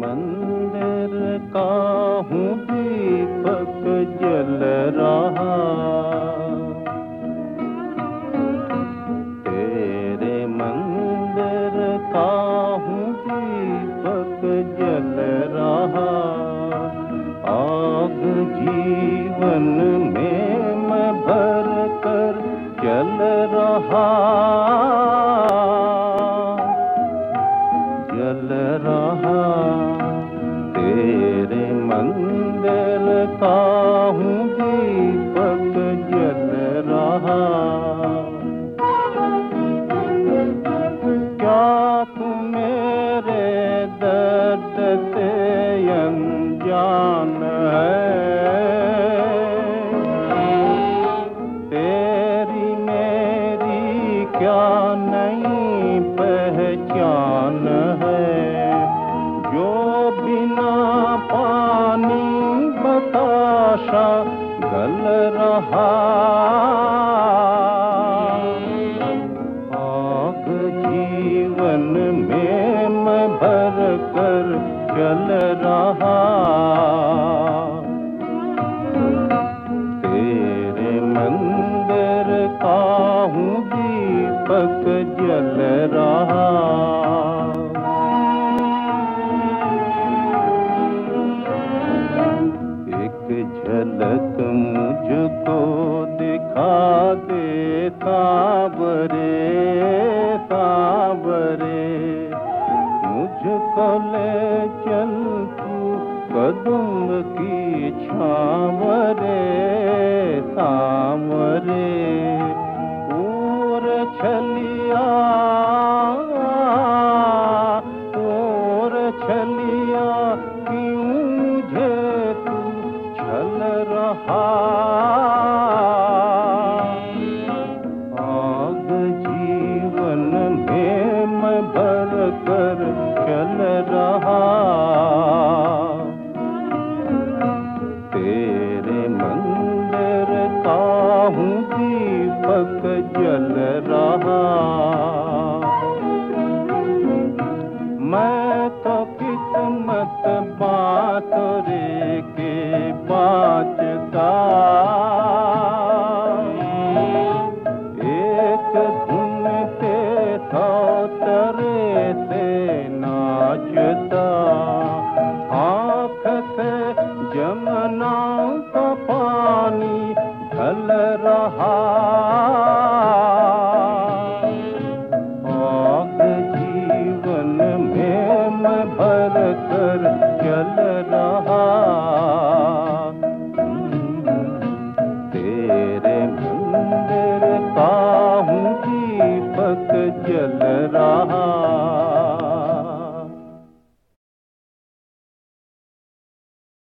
مندر کا ہوں دیپک جل رہا تیرے مندر کا ہوں دیپک جل رہا آگ جیون میں میں بھر کر چل رہا تیرے ہوں دیپک جل رہا کیا تم میرے درد سے انجان ہے؟ تیری میری کیا نہیں پہچان ہے؟ جو بتاشا گل رہا آگ جیون میں میں بھر کر چل رہا تیرے مندر کا ہوں دیپک جل رہا تو دکھا دے سابرے سابرے مجھ کو لے چل تو قدم کی چھاورے سام دیپک جل رہا۔ میں تو قسمت بات رے کے بات کا میں